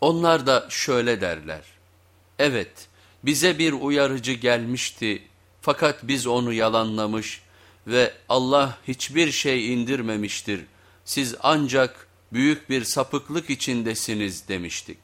Onlar da şöyle derler. Evet bize bir uyarıcı gelmişti fakat biz onu yalanlamış ve Allah hiçbir şey indirmemiştir. Siz ancak büyük bir sapıklık içindesiniz demiştik.